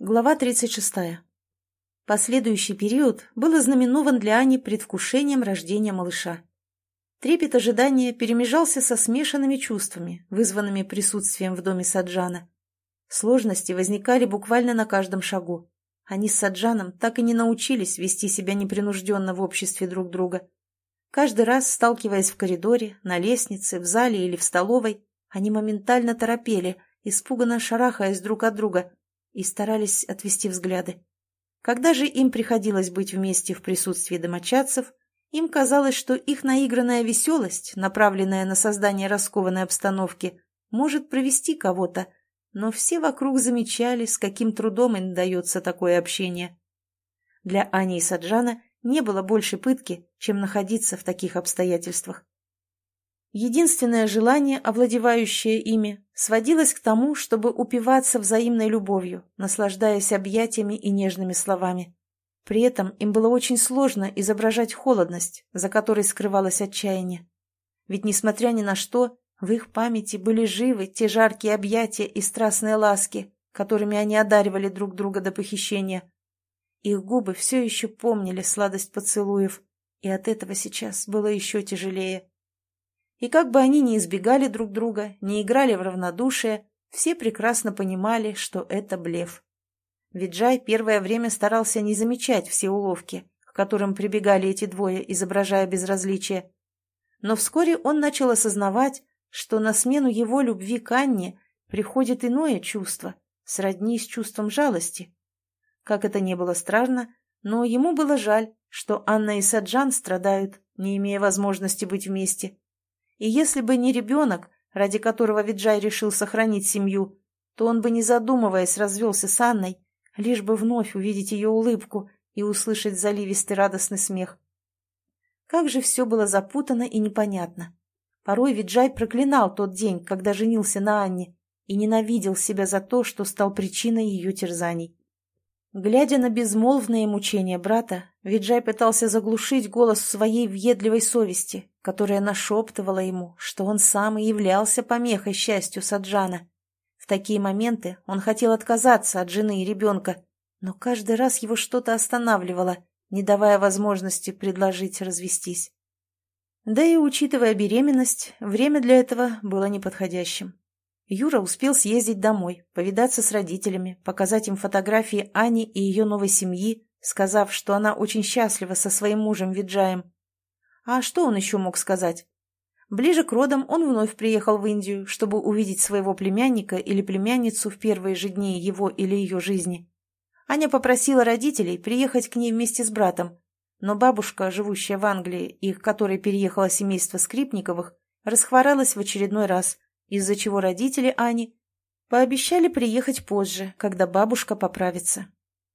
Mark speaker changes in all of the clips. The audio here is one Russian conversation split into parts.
Speaker 1: Глава 36. Последующий период был ознаменован для Ани предвкушением рождения малыша. Трепет ожидания перемежался со смешанными чувствами, вызванными присутствием в доме Саджана. Сложности возникали буквально на каждом шагу. Они с Саджаном так и не научились вести себя непринужденно в обществе друг друга. Каждый раз, сталкиваясь в коридоре, на лестнице, в зале или в столовой, они моментально торопели, испуганно шарахаясь друг от друга – и старались отвести взгляды. Когда же им приходилось быть вместе в присутствии домочадцев, им казалось, что их наигранная веселость, направленная на создание раскованной обстановки, может провести кого-то, но все вокруг замечали, с каким трудом им дается такое общение. Для Ани и Саджана не было больше пытки, чем находиться в таких обстоятельствах. Единственное желание, овладевающее ими, сводилось к тому, чтобы упиваться взаимной любовью, наслаждаясь объятиями и нежными словами. При этом им было очень сложно изображать холодность, за которой скрывалось отчаяние. Ведь, несмотря ни на что, в их памяти были живы те жаркие объятия и страстные ласки, которыми они одаривали друг друга до похищения. Их губы все еще помнили сладость поцелуев, и от этого сейчас было еще тяжелее. И как бы они ни избегали друг друга, не играли в равнодушие, все прекрасно понимали, что это блеф. Виджай первое время старался не замечать все уловки, к которым прибегали эти двое, изображая безразличие. Но вскоре он начал осознавать, что на смену его любви к Анне приходит иное чувство, сродни с чувством жалости. Как это не было странно, но ему было жаль, что Анна и Саджан страдают, не имея возможности быть вместе. И если бы не ребенок, ради которого Виджай решил сохранить семью, то он бы, не задумываясь, развелся с Анной, лишь бы вновь увидеть ее улыбку и услышать заливистый радостный смех. Как же все было запутано и непонятно. Порой Виджай проклинал тот день, когда женился на Анне, и ненавидел себя за то, что стал причиной ее терзаний. Глядя на безмолвные мучения брата, Виджай пытался заглушить голос своей въедливой совести, которая нашептывала ему, что он сам и являлся помехой счастью Саджана. В такие моменты он хотел отказаться от жены и ребенка, но каждый раз его что-то останавливало, не давая возможности предложить развестись. Да и, учитывая беременность, время для этого было неподходящим. Юра успел съездить домой, повидаться с родителями, показать им фотографии Ани и ее новой семьи, сказав, что она очень счастлива со своим мужем Виджаем. А что он еще мог сказать? Ближе к родам он вновь приехал в Индию, чтобы увидеть своего племянника или племянницу в первые же дни его или ее жизни. Аня попросила родителей приехать к ней вместе с братом, но бабушка, живущая в Англии и к которой переехало семейство Скрипниковых, расхворалась в очередной раз – из-за чего родители Ани пообещали приехать позже, когда бабушка поправится.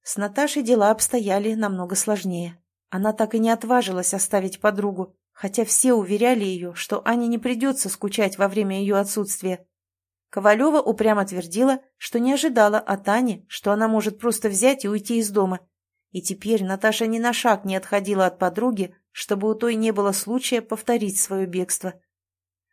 Speaker 1: С Наташей дела обстояли намного сложнее. Она так и не отважилась оставить подругу, хотя все уверяли ее, что Ане не придется скучать во время ее отсутствия. Ковалева упрямо твердила, что не ожидала от Ани, что она может просто взять и уйти из дома. И теперь Наташа ни на шаг не отходила от подруги, чтобы у той не было случая повторить свое бегство.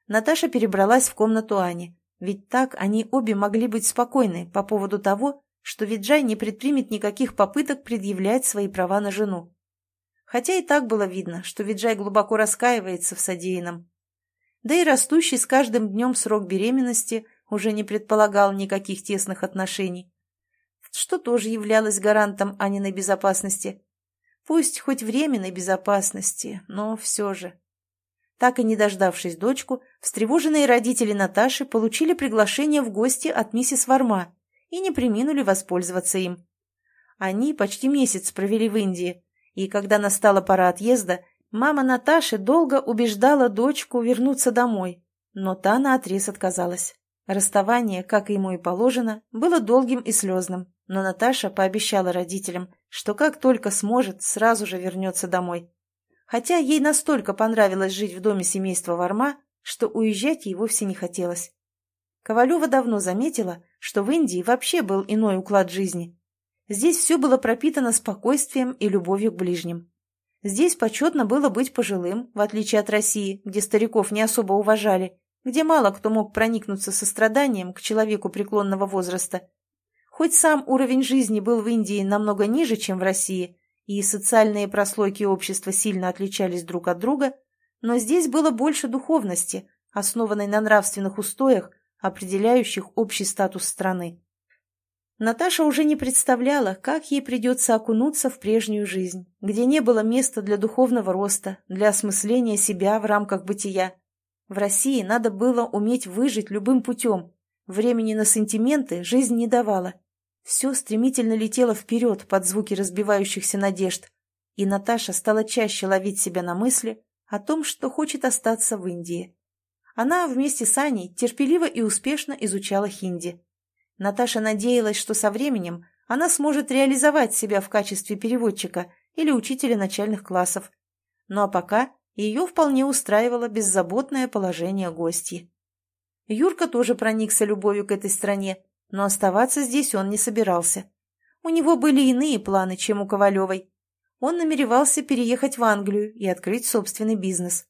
Speaker 1: Наташа перебралась в комнату Ани, ведь так они обе могли быть спокойны по поводу того, что Виджай не предпримет никаких попыток предъявлять свои права на жену. Хотя и так было видно, что Виджай глубоко раскаивается в содеянном. Да и растущий с каждым днем срок беременности уже не предполагал никаких тесных отношений, что тоже являлось гарантом Аниной безопасности. Пусть хоть временной безопасности, но все же. Так и не дождавшись дочку, встревоженные родители Наташи получили приглашение в гости от миссис Варма и не приминули воспользоваться им. Они почти месяц провели в Индии, и когда настала пора отъезда, мама Наташи долго убеждала дочку вернуться домой, но та наотрез отказалась. Расставание, как ему и положено, было долгим и слезным, но Наташа пообещала родителям, что как только сможет, сразу же вернется домой хотя ей настолько понравилось жить в доме семейства Варма, что уезжать ей вовсе не хотелось. Ковалева давно заметила, что в Индии вообще был иной уклад жизни. Здесь все было пропитано спокойствием и любовью к ближним. Здесь почетно было быть пожилым, в отличие от России, где стариков не особо уважали, где мало кто мог проникнуться состраданием к человеку преклонного возраста. Хоть сам уровень жизни был в Индии намного ниже, чем в России, и социальные прослойки общества сильно отличались друг от друга, но здесь было больше духовности, основанной на нравственных устоях, определяющих общий статус страны. Наташа уже не представляла, как ей придется окунуться в прежнюю жизнь, где не было места для духовного роста, для осмысления себя в рамках бытия. В России надо было уметь выжить любым путем. Времени на сантименты жизнь не давала. Все стремительно летело вперед под звуки разбивающихся надежд, и Наташа стала чаще ловить себя на мысли о том, что хочет остаться в Индии. Она вместе с Аней терпеливо и успешно изучала хинди. Наташа надеялась, что со временем она сможет реализовать себя в качестве переводчика или учителя начальных классов. Ну а пока ее вполне устраивало беззаботное положение гостьи. Юрка тоже проникся любовью к этой стране, но оставаться здесь он не собирался. У него были иные планы, чем у Ковалевой. Он намеревался переехать в Англию и открыть собственный бизнес.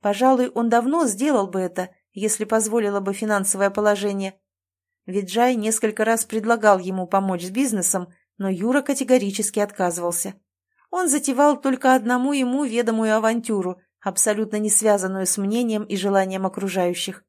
Speaker 1: Пожалуй, он давно сделал бы это, если позволило бы финансовое положение, Виджай несколько раз предлагал ему помочь с бизнесом, но Юра категорически отказывался. Он затевал только одному ему ведомую авантюру, абсолютно не связанную с мнением и желанием окружающих.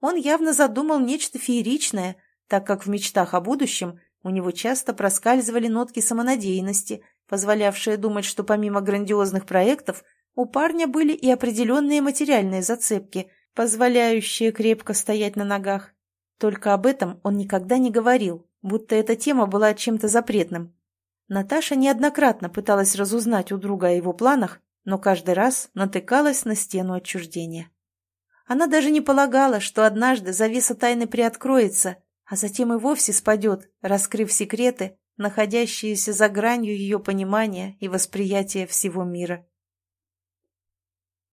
Speaker 1: Он явно задумал нечто фееричное, так как в мечтах о будущем у него часто проскальзывали нотки самонадеянности, позволявшие думать, что помимо грандиозных проектов у парня были и определенные материальные зацепки, позволяющие крепко стоять на ногах. Только об этом он никогда не говорил, будто эта тема была чем-то запретным. Наташа неоднократно пыталась разузнать у друга о его планах, но каждый раз натыкалась на стену отчуждения. Она даже не полагала, что однажды завеса тайны приоткроется, а затем и вовсе спадет, раскрыв секреты, находящиеся за гранью ее понимания и восприятия всего мира.